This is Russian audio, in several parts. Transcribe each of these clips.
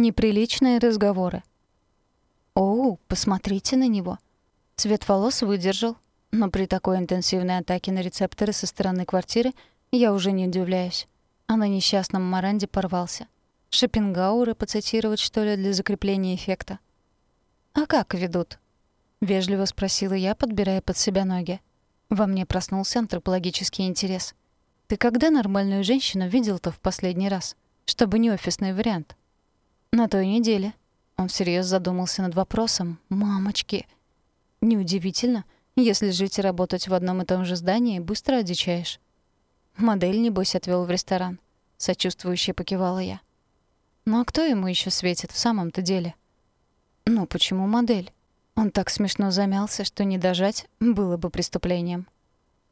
Неприличные разговоры. Оу, посмотрите на него. Цвет волос выдержал, но при такой интенсивной атаке на рецепторы со стороны квартиры я уже не удивляюсь. А на несчастном Маранде порвался. Шопенгауэра поцитировать, что ли, для закрепления эффекта? «А как ведут?» — вежливо спросила я, подбирая под себя ноги. Во мне проснулся антропологический интерес. «Ты когда нормальную женщину видел-то в последний раз? Чтобы не офисный вариант?» «На той неделе». Он всерьез задумался над вопросом. «Мамочки!» «Неудивительно, если жить и работать в одном и том же здании, быстро одичаешь». «Модель, небось, отвел в ресторан». Сочувствующе покивала я. «Ну а кто ему еще светит в самом-то деле?» «Ну, почему модель?» Он так смешно замялся, что не дожать было бы преступлением.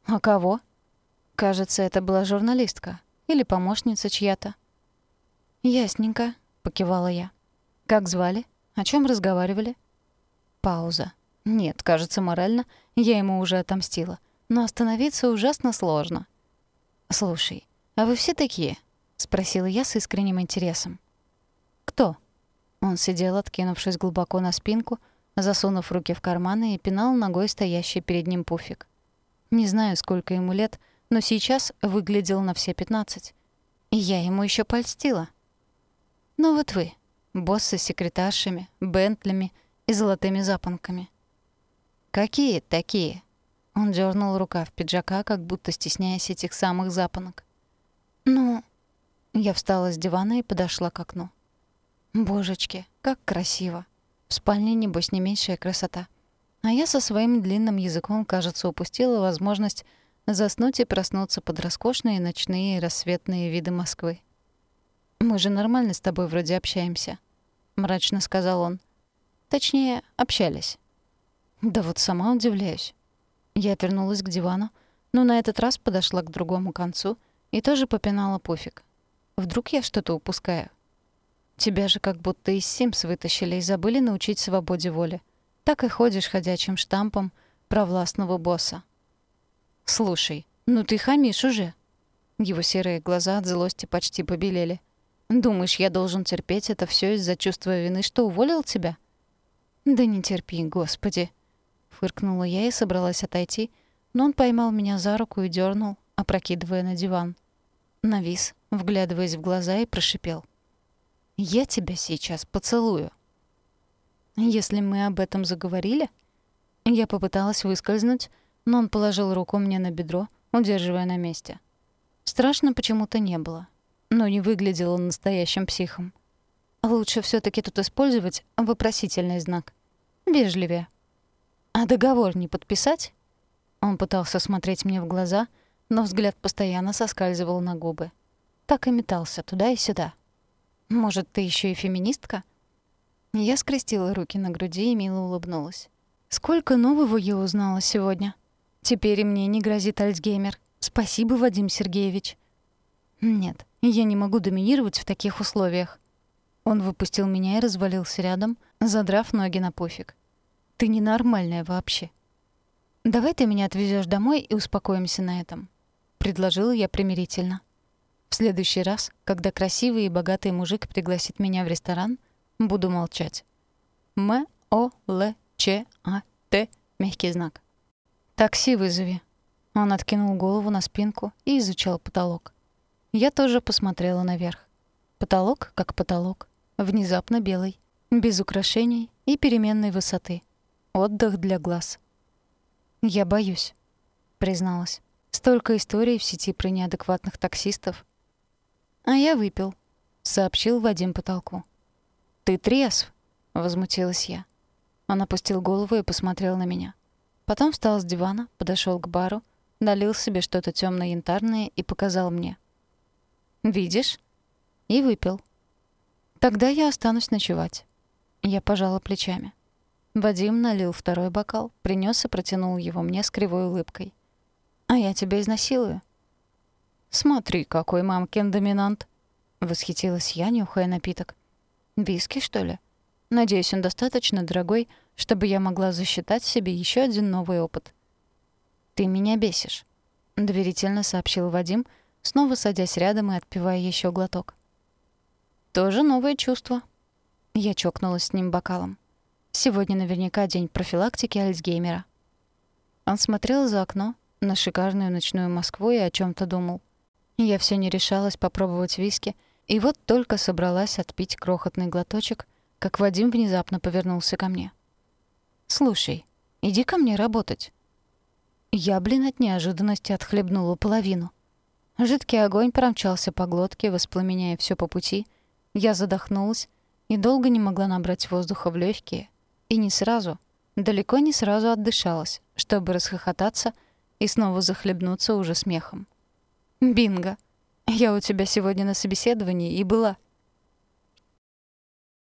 «А кого?» «Кажется, это была журналистка. Или помощница чья-то». «Ясненько», — покивала я. «Как звали? О чем разговаривали?» Пауза. «Нет, кажется, морально я ему уже отомстила. Но остановиться ужасно сложно». «Слушай, а вы все такие?» — спросила я с искренним интересом. «Кто?» Он сидел, откинувшись глубоко на спинку, засунув руки в карманы и пинал ногой стоящий перед ним пуфик. Не знаю, сколько ему лет, но сейчас выглядел на все пятнадцать. И я ему еще польстила. Ну вот вы, боссы с секретаршами, бентлями и золотыми запонками. «Какие такие?» Он дернул рукав пиджака, как будто стесняясь этих самых запонок. «Ну...» Я встала с дивана и подошла к окну. Божечки, как красиво. В спальне, небось, не меньшая красота. А я со своим длинным языком, кажется, упустила возможность заснуть и проснуться под роскошные ночные и рассветные виды Москвы. «Мы же нормально с тобой вроде общаемся», — мрачно сказал он. «Точнее, общались». «Да вот сама удивляюсь». Я отвернулась к дивану, но на этот раз подошла к другому концу и тоже попинала пофиг. Вдруг я что-то упускаю? Тебя же как будто из Симс вытащили и забыли научить свободе воли. Так и ходишь ходячим штампом провластного босса. «Слушай, ну ты хамишь уже». Его серые глаза от злости почти побелели. «Думаешь, я должен терпеть это все из-за чувства вины, что уволил тебя?» «Да не терпи, господи!» Фыркнула я и собралась отойти, но он поймал меня за руку и дернул, опрокидывая на диван. Навис, вглядываясь в глаза, и прошипел. Я тебя сейчас поцелую. Если мы об этом заговорили, я попыталась выскользнуть, но он положил руку мне на бедро, удерживая на месте. Страшно почему-то не было, но не выглядел он настоящим психом. Лучше все таки тут использовать вопросительный знак. Вежливее. А договор не подписать? Он пытался смотреть мне в глаза, но взгляд постоянно соскальзывал на губы. Так и метался туда и сюда. Может, ты еще и феминистка? Я скрестила руки на груди и мило улыбнулась. Сколько нового я узнала сегодня. Теперь и мне не грозит Альцгеймер. Спасибо, Вадим Сергеевич. Нет, я не могу доминировать в таких условиях. Он выпустил меня и развалился рядом, задрав ноги на пуфик. Ты ненормальная вообще. Давай ты меня отвезешь домой и успокоимся на этом, предложила я примирительно. В следующий раз, когда красивый и богатый мужик пригласит меня в ресторан, буду молчать. М-О-Л-Ч-А-Т. Мягкий знак. «Такси вызови». Он откинул голову на спинку и изучал потолок. Я тоже посмотрела наверх. Потолок как потолок. Внезапно белый. Без украшений и переменной высоты. Отдых для глаз. «Я боюсь», — призналась. Столько историй в сети про неадекватных таксистов, «А я выпил», — сообщил Вадим потолку. «Ты трезв?» — возмутилась я. Он опустил голову и посмотрел на меня. Потом встал с дивана, подошел к бару, налил себе что-то тёмно-янтарное и показал мне. «Видишь?» И выпил. «Тогда я останусь ночевать». Я пожала плечами. Вадим налил второй бокал, принёс и протянул его мне с кривой улыбкой. «А я тебя изнасилую». «Смотри, какой мамкин доминант!» — восхитилась я, нюхая напиток. «Виски, что ли? Надеюсь, он достаточно дорогой, чтобы я могла засчитать себе еще один новый опыт». «Ты меня бесишь», — доверительно сообщил Вадим, снова садясь рядом и отпивая еще глоток. «Тоже новое чувство». Я чокнулась с ним бокалом. Сегодня наверняка день профилактики Альцгеймера. Он смотрел за окно на шикарную ночную Москву и о чем то думал. Я все не решалась попробовать виски, и вот только собралась отпить крохотный глоточек, как Вадим внезапно повернулся ко мне. «Слушай, иди ко мне работать». Я, блин, от неожиданности отхлебнула половину. Жидкий огонь промчался по глотке, воспламеняя все по пути. Я задохнулась и долго не могла набрать воздуха в легкие. И не сразу, далеко не сразу отдышалась, чтобы расхохотаться и снова захлебнуться уже смехом. «Бинго! Я у тебя сегодня на собеседовании и была»,